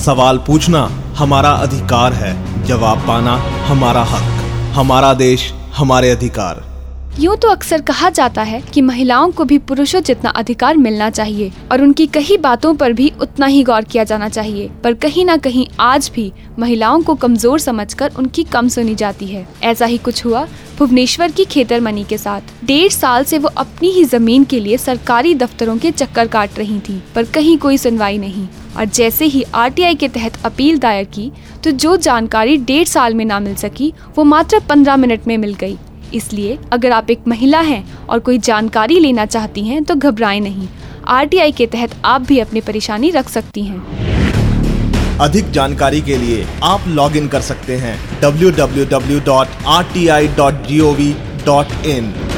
सवाल पूछना हमारा अधिकार है जवाब पाना हमारा हक हमारा देश हमारे अधिकार। यूँ तो अक्सर कहा जाता है कि महिलाओं को भी पुरुषों जितना अधिकार मिलना चाहिए और उनकी कई बातों पर भी उतना ही गौर किया जाना चाहिए। पर कहीं ना कहीं आज भी महिलाओं को कमज़ोर समझकर उनकी कम सुनी जाती है। ऐसा ही कुछ हुआ भुवनेश्वर की खेतर मनी के साथ। डेढ़ साल से वो अपनी ही ज़मीन के लिए सरकारी दफ्तरों के चक्कर काट रही थी, पर कहीं कोई सुनवाई नहीं। और जैसे ही आरटीआई के तहत अपील दायर की तो जो जानकारी डेढ़ साल में ना मिल सकी, वो मात्र पंद्रह मिनट में मिल गई। इसलिए, अगर आप एक महिला हैं और कोई जानकारी लेना चाहती हैं तो घबराएँ नहीं। आरटीआई के तहत आप भी अपनी परेशानी रख सकती हैं। अधिक जानकारी के लिए आप लॉग इन कर सकते हैं www.rti.gov.in